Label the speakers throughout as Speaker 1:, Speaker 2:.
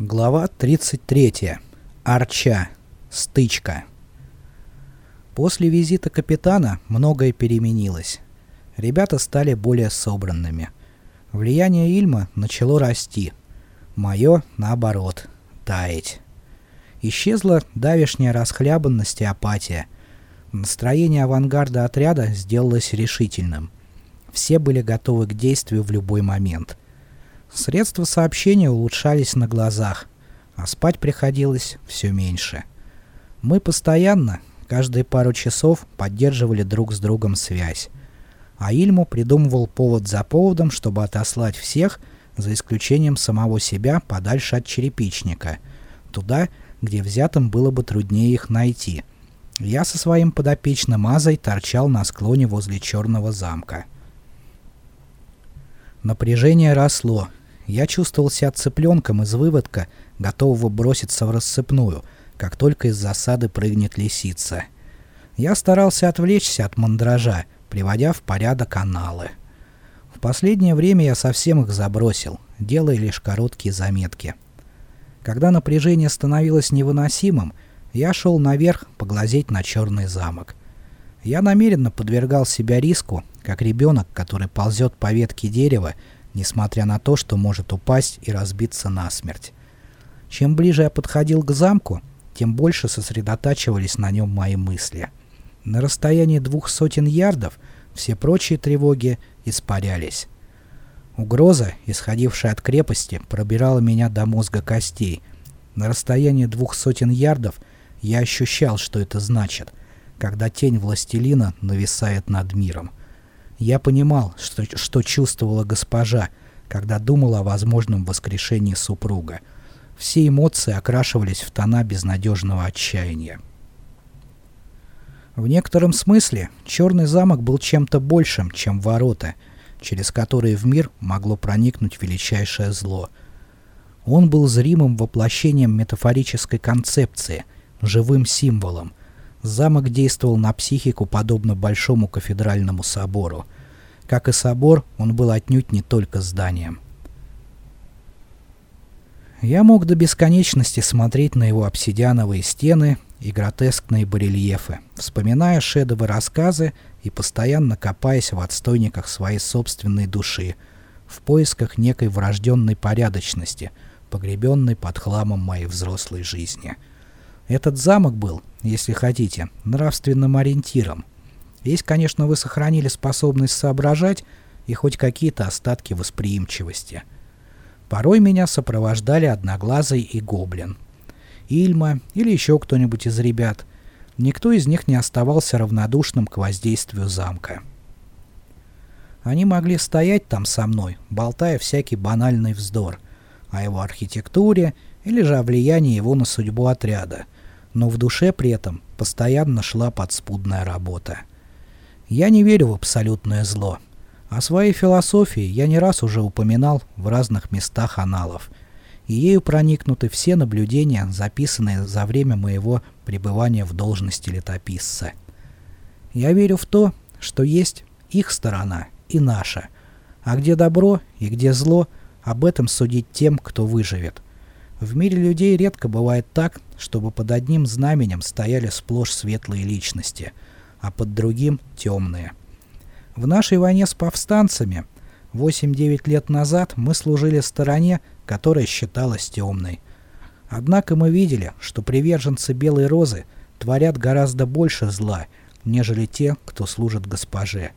Speaker 1: Глава 33. Арча. Стычка. После визита капитана многое переменилось. Ребята стали более собранными. Влияние Ильма начало расти. Мое, наоборот, таять. Исчезла давешняя расхлябанность и апатия. Настроение авангарда отряда сделалось решительным. Все были готовы к действию в любой момент — Средства сообщения улучшались на глазах, а спать приходилось все меньше. Мы постоянно, каждые пару часов, поддерживали друг с другом связь. А Ильму придумывал повод за поводом, чтобы отослать всех, за исключением самого себя, подальше от черепичника, туда, где взятым было бы труднее их найти. Я со своим подопечным Азой торчал на склоне возле Черного замка. Напряжение росло, я чувствовал себя цыпленком из выводка, готового броситься в рассыпную, как только из засады прыгнет лисица. Я старался отвлечься от мандража, приводя в порядок каналы. В последнее время я совсем их забросил, делая лишь короткие заметки. Когда напряжение становилось невыносимым, я шел наверх поглазеть на черный замок. Я намеренно подвергал себя риску, как ребенок, который ползет по ветке дерева, несмотря на то, что может упасть и разбиться насмерть. Чем ближе я подходил к замку, тем больше сосредотачивались на нем мои мысли. На расстоянии двух сотен ярдов все прочие тревоги испарялись. Угроза, исходившая от крепости, пробирала меня до мозга костей. На расстоянии двух сотен ярдов я ощущал, что это значит, когда тень властелина нависает над миром. Я понимал, что, что чувствовала госпожа, когда думала о возможном воскрешении супруга. Все эмоции окрашивались в тона безнадежного отчаяния. В некотором смысле Черный замок был чем-то большим, чем ворота, через которые в мир могло проникнуть величайшее зло. Он был зримым воплощением метафорической концепции, живым символом, Замок действовал на психику подобно Большому кафедральному собору. Как и собор, он был отнюдь не только зданием. Я мог до бесконечности смотреть на его обсидиановые стены и гротескные барельефы, вспоминая шедовы рассказы и постоянно копаясь в отстойниках своей собственной души, в поисках некой врожденной порядочности, погребенной под хламом моей взрослой жизни. Этот замок был, если хотите, нравственным ориентиром. Есть, конечно, вы сохранили способность соображать и хоть какие-то остатки восприимчивости. Порой меня сопровождали Одноглазый и Гоблин. Ильма или еще кто-нибудь из ребят. Никто из них не оставался равнодушным к воздействию замка. Они могли стоять там со мной, болтая всякий банальный вздор о его архитектуре или же о влиянии его на судьбу отряда – но в душе при этом постоянно шла подспудная работа. Я не верю в абсолютное зло. О своей философии я не раз уже упоминал в разных местах аналов, и ею проникнуты все наблюдения, записанные за время моего пребывания в должности летописца. Я верю в то, что есть их сторона и наша, а где добро и где зло, об этом судить тем, кто выживет. В мире людей редко бывает так, чтобы под одним знаменем стояли сплошь светлые личности, а под другим — темные. В нашей войне с повстанцами 8-9 лет назад мы служили стороне, которая считалась темной. Однако мы видели, что приверженцы Белой Розы творят гораздо больше зла, нежели те, кто служит госпоже.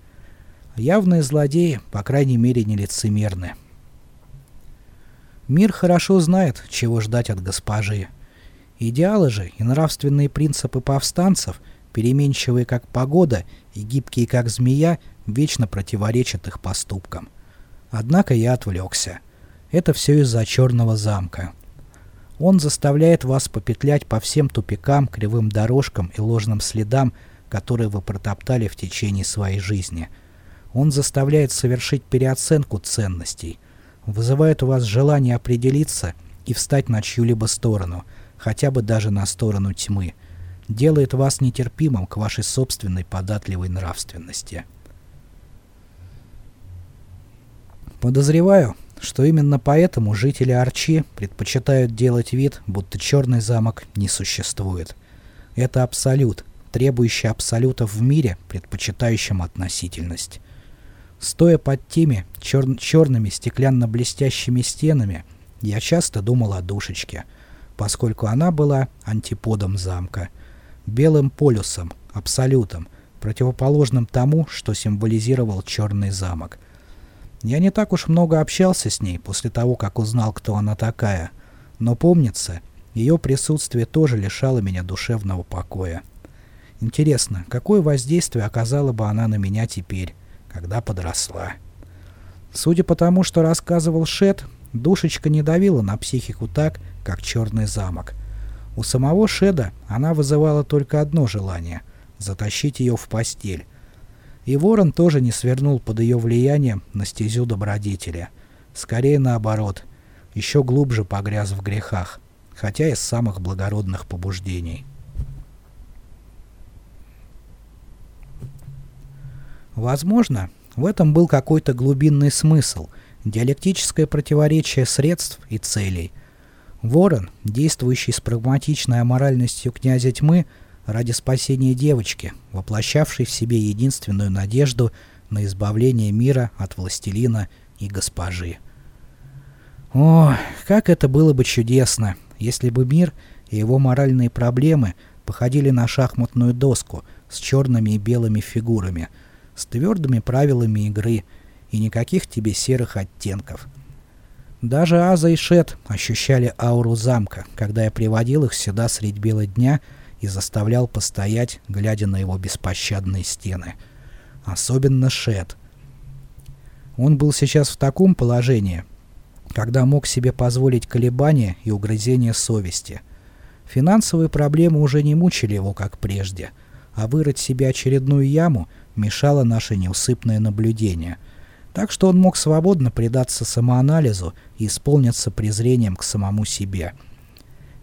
Speaker 1: Явные злодеи, по крайней мере, не лицемерны. Мир хорошо знает, чего ждать от госпожи. Идеалы же и нравственные принципы повстанцев, переменчивые как погода и гибкие как змея, вечно противоречат их поступкам. Однако я отвлекся. Это все из-за черного замка. Он заставляет вас попетлять по всем тупикам, кривым дорожкам и ложным следам, которые вы протоптали в течение своей жизни. Он заставляет совершить переоценку ценностей, вызывает у вас желание определиться и встать на чью-либо сторону – хотя бы даже на сторону тьмы, делает вас нетерпимым к вашей собственной податливой нравственности. Подозреваю, что именно поэтому жители Арчи предпочитают делать вид, будто черный замок не существует. Это абсолют, требующий абсолютов в мире, предпочитающим относительность. Стоя под теми чер черными стеклянно-блестящими стенами, я часто думал о душечке, поскольку она была антиподом замка, белым полюсом, абсолютом, противоположным тому, что символизировал черный замок. Я не так уж много общался с ней после того, как узнал, кто она такая, но помнится, ее присутствие тоже лишало меня душевного покоя. Интересно, какое воздействие оказала бы она на меня теперь, когда подросла? Судя по тому, что рассказывал Шет, душечка не давила на психику так, как черный замок. У самого Шеда она вызывала только одно желание — затащить ее в постель. И Ворон тоже не свернул под ее влиянием на стезю добродетеля. Скорее наоборот, еще глубже погряз в грехах, хотя из самых благородных побуждений. Возможно, в этом был какой-то глубинный смысл, диалектическое противоречие средств и целей. Ворон, действующий с прагматичной аморальностью князя тьмы, ради спасения девочки, воплощавшей в себе единственную надежду на избавление мира от властелина и госпожи. О, как это было бы чудесно, если бы мир и его моральные проблемы походили на шахматную доску с черными и белыми фигурами – с твердыми правилами игры и никаких тебе серых оттенков. Даже Аза и Шет ощущали ауру замка, когда я приводил их сюда средь бела дня и заставлял постоять, глядя на его беспощадные стены. Особенно Шет. Он был сейчас в таком положении, когда мог себе позволить колебания и угрызения совести. Финансовые проблемы уже не мучили его, как прежде, а вырыть себе очередную яму — мешало наше неусыпное наблюдение, так что он мог свободно предаться самоанализу и исполниться презрением к самому себе.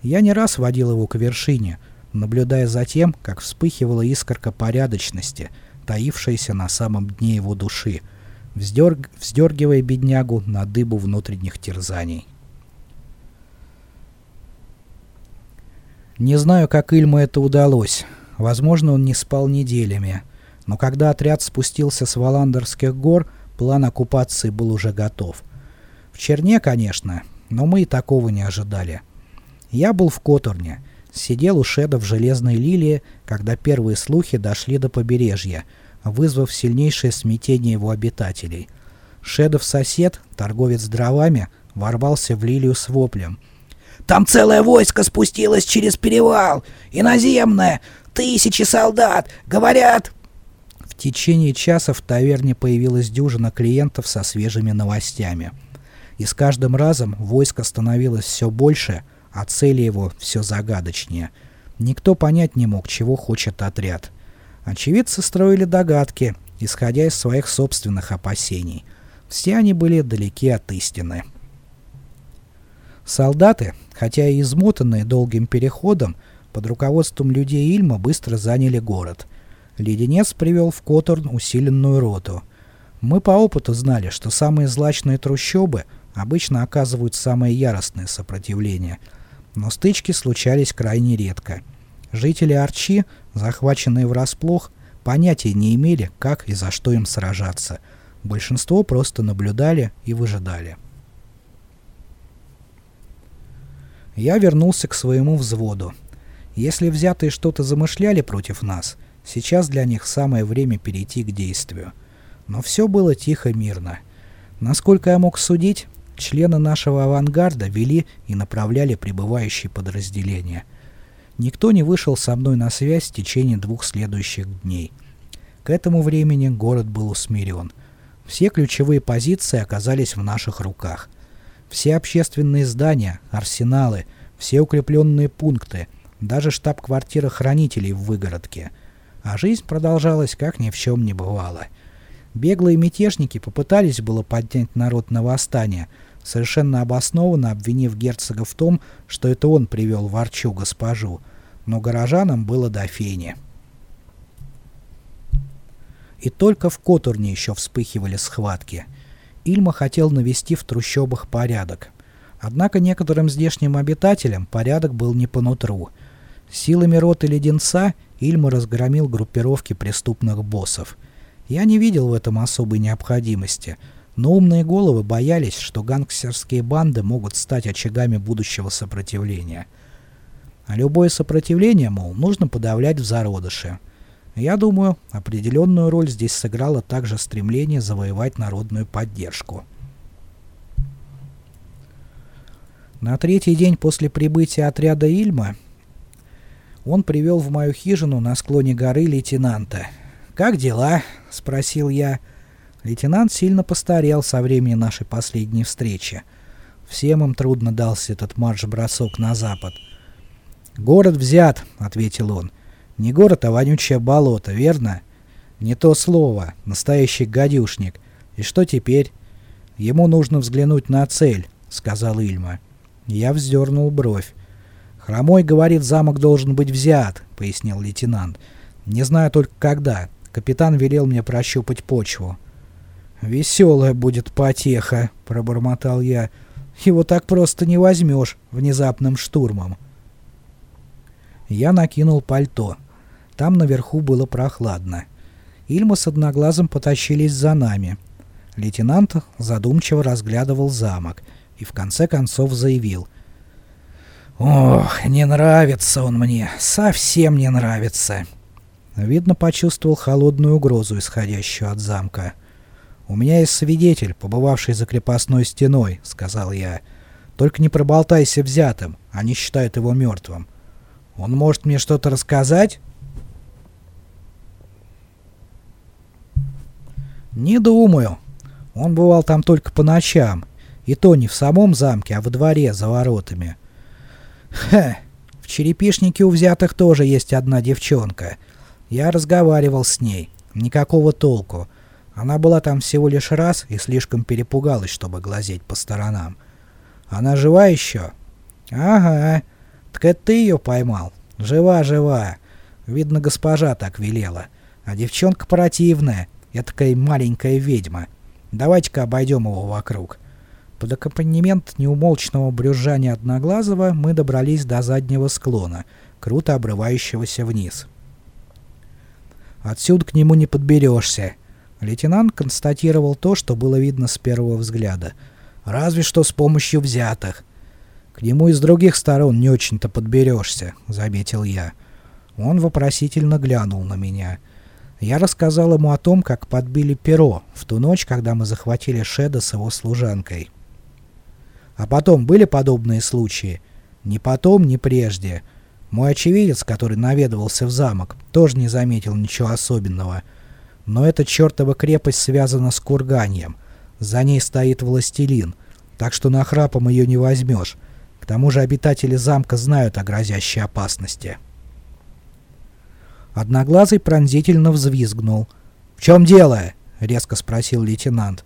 Speaker 1: Я не раз водил его к вершине, наблюдая за тем, как вспыхивала искорка порядочности, таившаяся на самом дне его души, вздерг... вздергивая беднягу на дыбу внутренних терзаний. Не знаю, как Ильму это удалось. Возможно, он не спал неделями. Но когда отряд спустился с Валандерских гор, план оккупации был уже готов. В Черне, конечно, но мы и такого не ожидали. Я был в Которне, сидел у Шеда в Железной Лилии, когда первые слухи дошли до побережья, вызвав сильнейшее смятение его обитателей. Шедов сосед, торговец дровами, ворвался в Лилию с воплем. «Там целое войско спустилось через перевал! Иноземное! Тысячи солдат! Говорят, течение часа в таверне появилась дюжина клиентов со свежими новостями. И с каждым разом войско становилось все больше, а цели его все загадочнее. Никто понять не мог, чего хочет отряд. Очевидцы строили догадки, исходя из своих собственных опасений. Все они были далеки от истины. Солдаты, хотя и измотанные долгим переходом, под руководством людей Ильма быстро заняли город – Леденец привел в Которн усиленную роту. Мы по опыту знали, что самые злачные трущобы обычно оказывают самое яростное сопротивление, но стычки случались крайне редко. Жители Арчи, захваченные врасплох, понятия не имели, как и за что им сражаться. Большинство просто наблюдали и выжидали. Я вернулся к своему взводу. Если взятые что-то замышляли против нас – Сейчас для них самое время перейти к действию. Но все было тихо-мирно. Насколько я мог судить, члены нашего авангарда вели и направляли прибывающие подразделения. Никто не вышел со мной на связь в течение двух следующих дней. К этому времени город был усмирен. Все ключевые позиции оказались в наших руках. Все общественные здания, арсеналы, все укрепленные пункты, даже штаб-квартира хранителей в Выгородке — а жизнь продолжалась, как ни в чем не бывало. Беглые мятежники попытались было поднять народ на восстание, совершенно обоснованно обвинив герцога в том, что это он привел в госпожу, но горожанам было до фени. И только в Котурне еще вспыхивали схватки. Ильма хотел навести в трущобах порядок. Однако некоторым здешним обитателям порядок был не по нутру. Силами роты леденца Ильма разгромил группировки преступных боссов. Я не видел в этом особой необходимости, но умные головы боялись, что гангстерские банды могут стать очагами будущего сопротивления. А любое сопротивление, мол, нужно подавлять в зародыше. Я думаю, определенную роль здесь сыграло также стремление завоевать народную поддержку. На третий день после прибытия отряда Ильма он привел в мою хижину на склоне горы лейтенанта. «Как дела?» — спросил я. Лейтенант сильно постарел со времени нашей последней встречи. Всем им трудно дался этот марш-бросок на запад. «Город взят», — ответил он. «Не город, а вонючее болото, верно?» «Не то слово. Настоящий гадюшник. И что теперь?» «Ему нужно взглянуть на цель», — сказал Ильма. Я вздернул бровь. «Хромой говорит, замок должен быть взят», — пояснил лейтенант. «Не знаю только когда. Капитан велел мне прощупать почву». «Веселая будет потеха», — пробормотал я. «Его так просто не возьмешь внезапным штурмом». Я накинул пальто. Там наверху было прохладно. Ильма с одноглазым потащились за нами. Лейтенант задумчиво разглядывал замок — и в конце концов заявил. «Ох, не нравится он мне, совсем не нравится». Видно, почувствовал холодную угрозу, исходящую от замка. «У меня есть свидетель, побывавший за крепостной стеной», — сказал я. «Только не проболтайся взятым, они считают его мертвым. Он может мне что-то рассказать?» «Не думаю. Он бывал там только по ночам, и то не в самом замке, а во дворе, за воротами. Хе, в черепишнике у взятых тоже есть одна девчонка. Я разговаривал с ней. Никакого толку. Она была там всего лишь раз и слишком перепугалась, чтобы глазеть по сторонам. Она жива еще? Ага. Так это ты ее поймал? Жива, жива. Видно, госпожа так велела. А девчонка противная. Я такая маленькая ведьма. Давайте-ка обойдем его вокруг. Под аккомпанемент неумолчного брюзжания Одноглазого мы добрались до заднего склона, круто обрывающегося вниз. «Отсюда к нему не подберешься», Лейтенант констатировал то, что было видно с первого взгляда. «Разве что с помощью взятых». «К нему из других сторон не очень-то подберешься», — заметил я. Он вопросительно глянул на меня. Я рассказал ему о том, как подбили перо в ту ночь, когда мы захватили Шеда с его служанкой. А потом были подобные случаи? Ни потом, ни прежде. Мой очевидец, который наведывался в замок, тоже не заметил ничего особенного. Но эта чертова крепость связана с курганием. За ней стоит властелин, так что нахрапом ее не возьмешь. К тому же обитатели замка знают о грозящей опасности. Одноглазый пронзительно взвизгнул. «В чем дело?» — резко спросил лейтенант.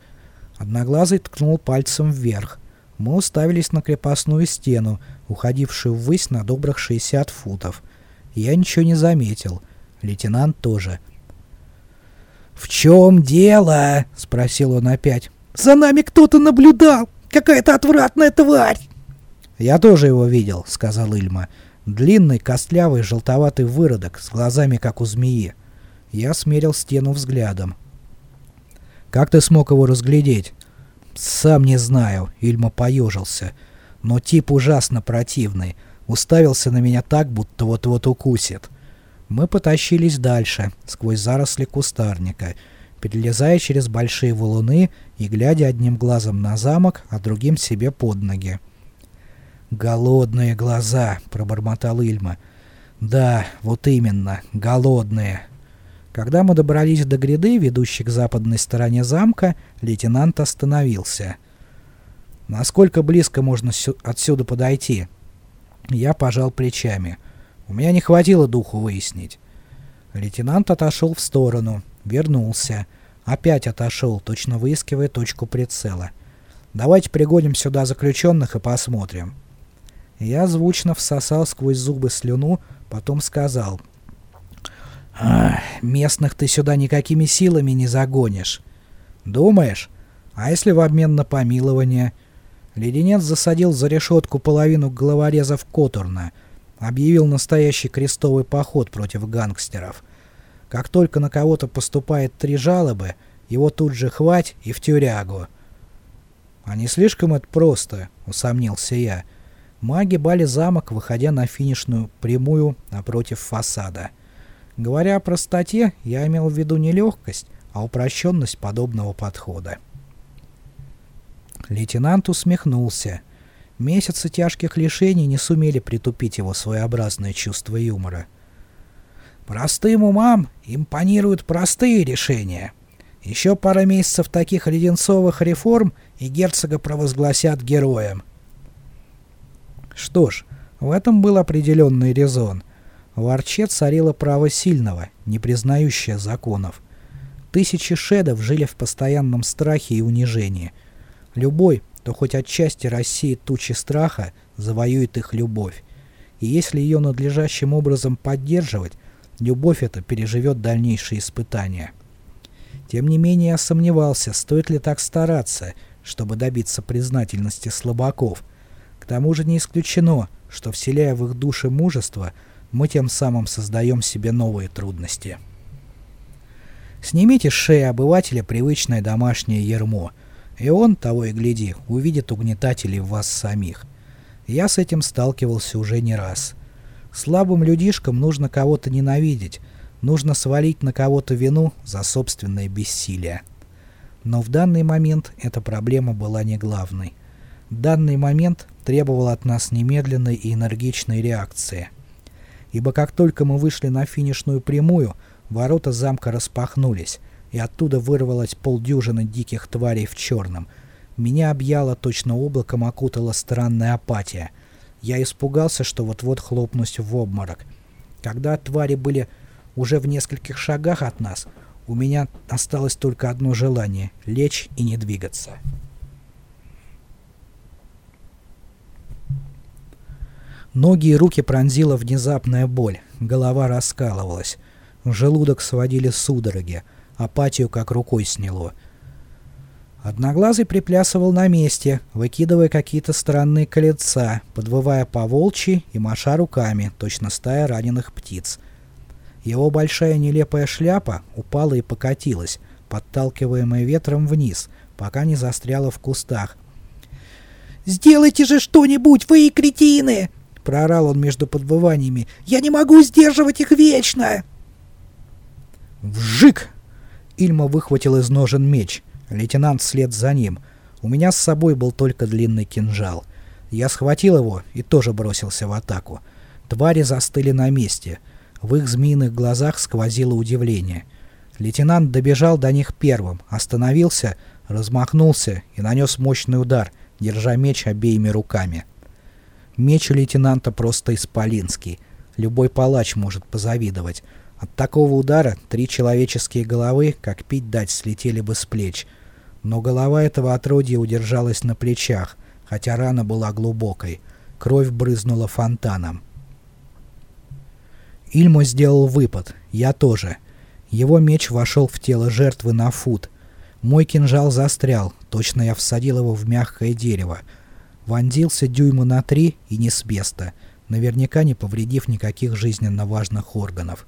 Speaker 1: Одноглазый ткнул пальцем вверх. Мы уставились на крепостную стену, уходившую ввысь на добрых 60 футов. Я ничего не заметил. Лейтенант тоже. «В чем дело?» — спросил он опять. «За нами кто-то наблюдал! Какая-то отвратная тварь!» «Я тоже его видел», — сказал Ильма. «Длинный, костлявый, желтоватый выродок, с глазами, как у змеи». Я смерил стену взглядом. «Как ты смог его разглядеть?» «Сам не знаю», — Ильма поежился. «Но тип ужасно противный. Уставился на меня так, будто вот-вот укусит». Мы потащились дальше, сквозь заросли кустарника, перелезая через большие валуны и глядя одним глазом на замок, а другим себе под ноги. «Голодные глаза», — пробормотал Ильма. «Да, вот именно, голодные». Когда мы добрались до гряды, ведущей к западной стороне замка, лейтенант остановился. «Насколько близко можно отсюда подойти?» Я пожал плечами. У меня не хватило духу выяснить. Лейтенант отошел в сторону, вернулся. Опять отошел, точно выискивая точку прицела. «Давайте пригоним сюда заключенных и посмотрим». Я звучно всосал сквозь зубы слюну, потом сказал — местных ты сюда никакими силами не загонишь. Думаешь? А если в обмен на помилование? Леденец засадил за решетку половину головорезов Которна, объявил настоящий крестовый поход против гангстеров. Как только на кого-то поступает три жалобы, его тут же хвать и в тюрягу. «А не слишком это просто?» — усомнился я. Маги бали замок, выходя на финишную прямую напротив фасада. Говоря о простоте, я имел в виду не легкость, а упрощенность подобного подхода. Лейтенант усмехнулся. Месяцы тяжких лишений не сумели притупить его своеобразное чувство юмора. «Простым умам импонируют простые решения. Еще пара месяцев таких леденцовых реформ, и герцога провозгласят героем». Что ж, в этом был определенный резон. В Арче царило право сильного, не признающее законов. Тысячи шедов жили в постоянном страхе и унижении. Любой, кто хоть отчасти рассеет тучи страха, завоюет их любовь. И если ее надлежащим образом поддерживать, любовь эта переживет дальнейшие испытания. Тем не менее я сомневался, стоит ли так стараться, чтобы добиться признательности слабаков – к тому же не исключено, что вселяя в их души мужество, мы тем самым создаем себе новые трудности. Снимите с шеи обывателя привычное домашнее ермо, и он, того и гляди, увидит угнетателей в вас самих. Я с этим сталкивался уже не раз. Слабым людишкам нужно кого-то ненавидеть, нужно свалить на кого-то вину за собственное бессилие. Но в данный момент эта проблема была не главной. Данный момент требовал от нас немедленной и энергичной реакции. Ибо как только мы вышли на финишную прямую, ворота замка распахнулись, и оттуда вырвалось полдюжины диких тварей в черном. Меня объяло точно облаком окутала странная апатия. Я испугался, что вот-вот хлопнусь в обморок. Когда твари были уже в нескольких шагах от нас, у меня осталось только одно желание — лечь и не двигаться. Ноги и руки пронзила внезапная боль, голова раскалывалась. Желудок сводили судороги, апатию как рукой сняло. Одноглазый приплясывал на месте, выкидывая какие-то странные колеца, подвывая по волчьи и маша руками, точно стая раненых птиц. Его большая нелепая шляпа упала и покатилась, подталкиваемая ветром вниз, пока не застряла в кустах. «Сделайте же что-нибудь, вы и кретины!» — проорал он между подвываниями. «Я не могу сдерживать их вечно!» «Вжик!» Ильма выхватил из ножен меч. Лейтенант вслед за ним. У меня с собой был только длинный кинжал. Я схватил его и тоже бросился в атаку. Твари застыли на месте. В их змеиных глазах сквозило удивление. Лейтенант добежал до них первым, остановился, размахнулся и нанес мощный удар, держа меч обеими руками. Меч у лейтенанта просто исполинский. Любой палач может позавидовать. От такого удара три человеческие головы, как пить дать, слетели бы с плеч. Но голова этого отродья удержалась на плечах, хотя рана была глубокой. Кровь брызнула фонтаном. Ильмо сделал выпад, я тоже. Его меч вошел в тело жертвы на фут. Мой кинжал застрял, точно я всадил его в мягкое дерево вонзился дюйма на три и не с места, наверняка не повредив никаких жизненно важных органов.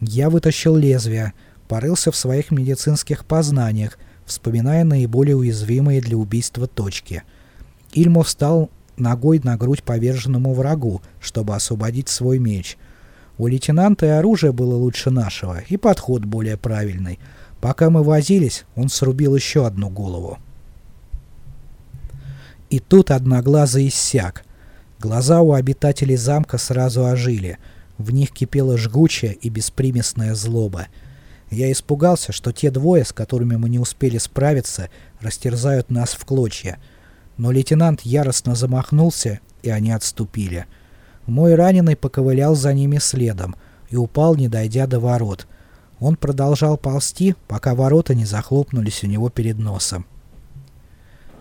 Speaker 1: Я вытащил лезвие, порылся в своих медицинских познаниях, вспоминая наиболее уязвимые для убийства точки. Ильмо встал ногой на грудь поверженному врагу, чтобы освободить свой меч. У лейтенанта и оружие было лучше нашего, и подход более правильный. Пока мы возились, он срубил еще одну голову. И тут одноглазый иссяк. Глаза у обитателей замка сразу ожили. В них кипела жгучая и беспримесная злоба. Я испугался, что те двое, с которыми мы не успели справиться, растерзают нас в клочья. Но лейтенант яростно замахнулся, и они отступили. Мой раненый поковылял за ними следом и упал, не дойдя до ворот. Он продолжал ползти, пока ворота не захлопнулись у него перед носом.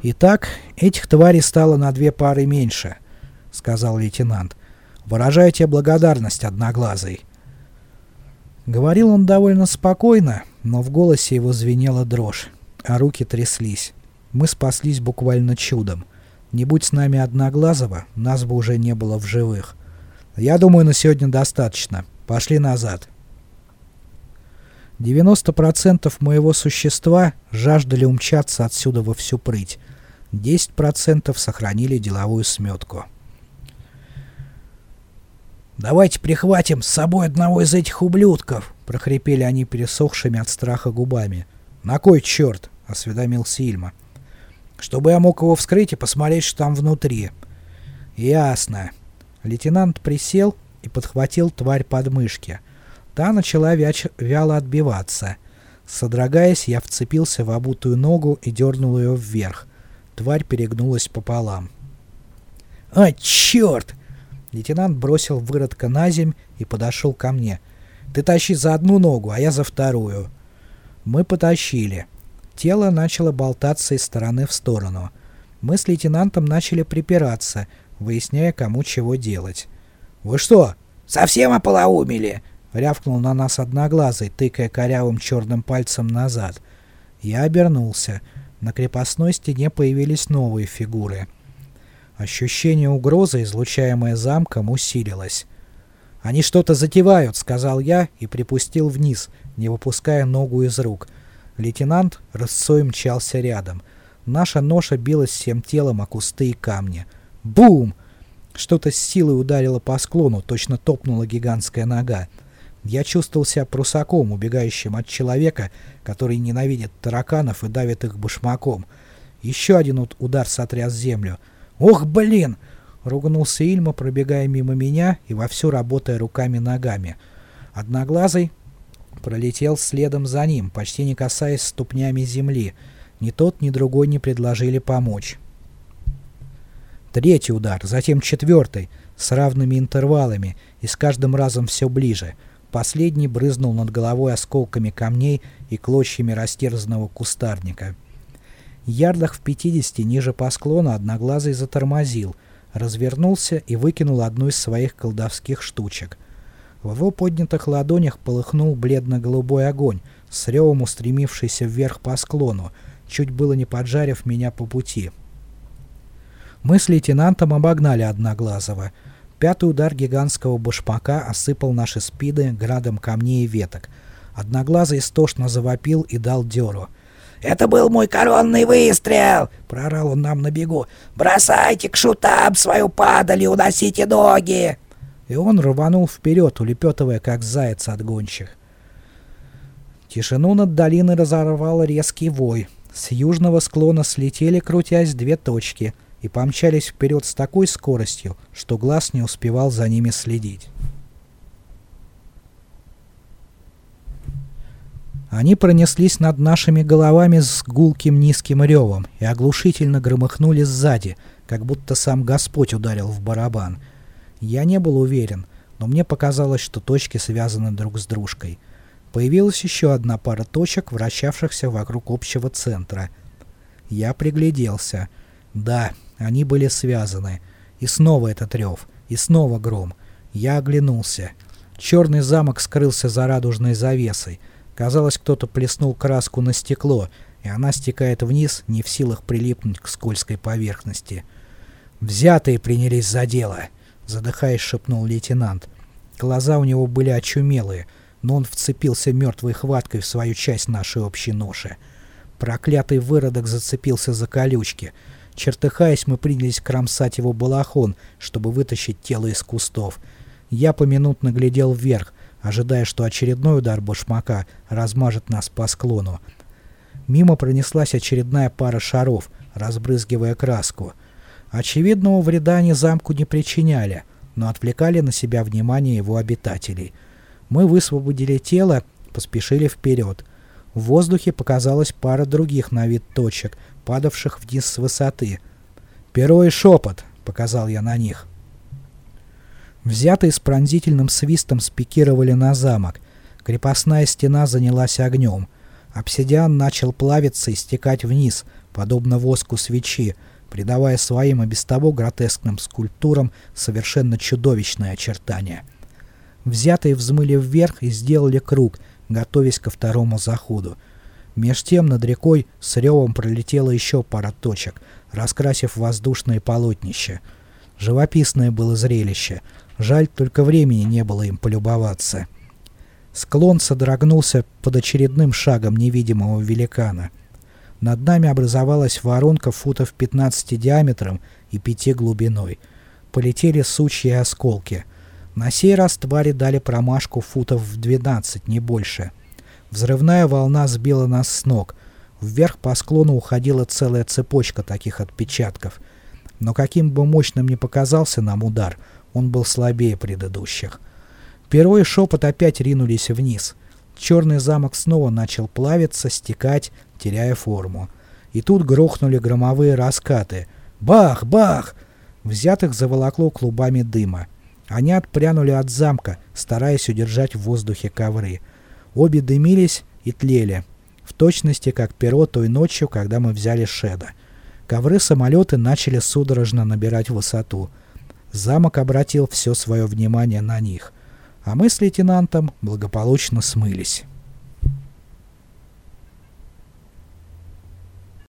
Speaker 1: «Итак, этих тварей стало на две пары меньше», — сказал лейтенант. «Выражаю тебе благодарность, Одноглазый». Говорил он довольно спокойно, но в голосе его звенела дрожь. а руки тряслись. Мы спаслись буквально чудом. Не будь с нами Одноглазого, нас бы уже не было в живых. Я думаю, на сегодня достаточно. Пошли назад. 90% моего существа жаждали умчаться отсюда во всю прыть. 10% сохранили деловую сметку. «Давайте прихватим с собой одного из этих ублюдков!» — прохрипели они пересохшими от страха губами. «На кой черт?» — осведомился Ильма. «Чтобы я мог его вскрыть и посмотреть, что там внутри». «Ясно». Лейтенант присел и подхватил тварь под мышки. Та начала вяч... вяло отбиваться. Содрогаясь, я вцепился в обутую ногу и дернул ее вверх. Тварь перегнулась пополам. «А, черт!» Лейтенант бросил выродка на земь и подошел ко мне. «Ты тащи за одну ногу, а я за вторую». Мы потащили. Тело начало болтаться из стороны в сторону. Мы с лейтенантом начали припираться, выясняя, кому чего делать. «Вы что, совсем ополоумели?» — рявкнул на нас одноглазый, тыкая корявым черным пальцем назад. Я обернулся. На крепостной стене появились новые фигуры. Ощущение угрозы, излучаемое замком, усилилось. «Они что-то затевают», — сказал я и припустил вниз, не выпуская ногу из рук. Лейтенант рысцой мчался рядом. Наша ноша билась всем телом о кусты и камни. Бум! Что-то с силой ударило по склону, точно топнула гигантская нога. Я чувствовал себя прусаком, убегающим от человека, который ненавидит тараканов и давит их башмаком. Еще один удар сотряс землю — «Ох, блин!» — ругнулся Ильма, пробегая мимо меня и вовсю работая руками-ногами. Одноглазый пролетел следом за ним, почти не касаясь ступнями земли. Ни тот, ни другой не предложили помочь. Третий удар, затем четвертый, с равными интервалами, и с каждым разом все ближе. Последний брызнул над головой осколками камней и клочьями растерзанного кустарника. Ярдах в 50 ниже по склону одноглазый затормозил, развернулся и выкинул одну из своих колдовских штучек. В его поднятых ладонях полыхнул бледно-голубой огонь, с ревом устремившийся вверх по склону, чуть было не поджарив меня по пути. Мы с лейтенантом обогнали Одноглазого. Пятый удар гигантского башмака осыпал наши спиды градом камней и веток. Одноглазый истошно завопил и дал дёру. «Это был мой коронный выстрел!» — проорал он нам на бегу. «Бросайте к шутам свою падаль и уносите ноги!» И он рванул вперед, улепетывая, как заяц от гонщих. Тишину над долиной разорвал резкий вой. С южного склона слетели, крутясь, две точки и помчались вперед с такой скоростью, что глаз не успевал за ними следить. Они пронеслись над нашими головами с гулким низким ревом и оглушительно громыхнули сзади, как будто сам Господь ударил в барабан. Я не был уверен, но мне показалось, что точки связаны друг с дружкой. Появилась еще одна пара точек, вращавшихся вокруг общего центра. Я пригляделся. Да, они были связаны. И снова этот рев, и снова гром. Я оглянулся. Черный замок скрылся за радужной завесой — Казалось, кто-то плеснул краску на стекло, и она стекает вниз, не в силах прилипнуть к скользкой поверхности. «Взятые принялись за дело!» — задыхаясь, шепнул лейтенант. Глаза у него были очумелые, но он вцепился мертвой хваткой в свою часть нашей общей ноши. Проклятый выродок зацепился за колючки. Чертыхаясь, мы принялись кромсать его балахон, чтобы вытащить тело из кустов. Я поминутно глядел вверх, ожидая, что очередной удар башмака размажет нас по склону. Мимо пронеслась очередная пара шаров, разбрызгивая краску. Очевидного вреда они замку не причиняли, но отвлекали на себя внимание его обитателей. Мы высвободили тело, поспешили вперед. В воздухе показалась пара других на вид точек, падавших вниз с высоты. «Перо и шепот», — показал я на них. Взятые с пронзительным свистом спикировали на замок. Крепостная стена занялась огнем. Обсидиан начал плавиться и стекать вниз, подобно воску свечи, придавая своим и без того гротескным скульптурам совершенно чудовищное очертание. Взятые взмыли вверх и сделали круг, готовясь ко второму заходу. Меж тем над рекой с ревом пролетела еще пара точек, раскрасив воздушные полотнища. Живописное было зрелище. Жаль, только времени не было им полюбоваться. Склон содрогнулся под очередным шагом невидимого великана. Над нами образовалась воронка футов 15 диаметром и 5 глубиной. Полетели сучьи осколки. На сей раз твари дали промашку футов в 12, не больше. Взрывная волна сбила нас с ног. Вверх по склону уходила целая цепочка таких отпечатков. Но каким бы мощным ни показался нам удар, он был слабее предыдущих. Перо и шепот опять ринулись вниз. Черный замок снова начал плавиться, стекать, теряя форму. И тут грохнули громовые раскаты. Бах! Бах! Взятых заволокло клубами дыма. Они отпрянули от замка, стараясь удержать в воздухе ковры. Обе дымились и тлели, в точности как перо той ночью, когда мы взяли Шеда. Ковры-самолеты начали судорожно набирать высоту. Замок обратил все свое внимание на них, а мы с лейтенантом благополучно смылись.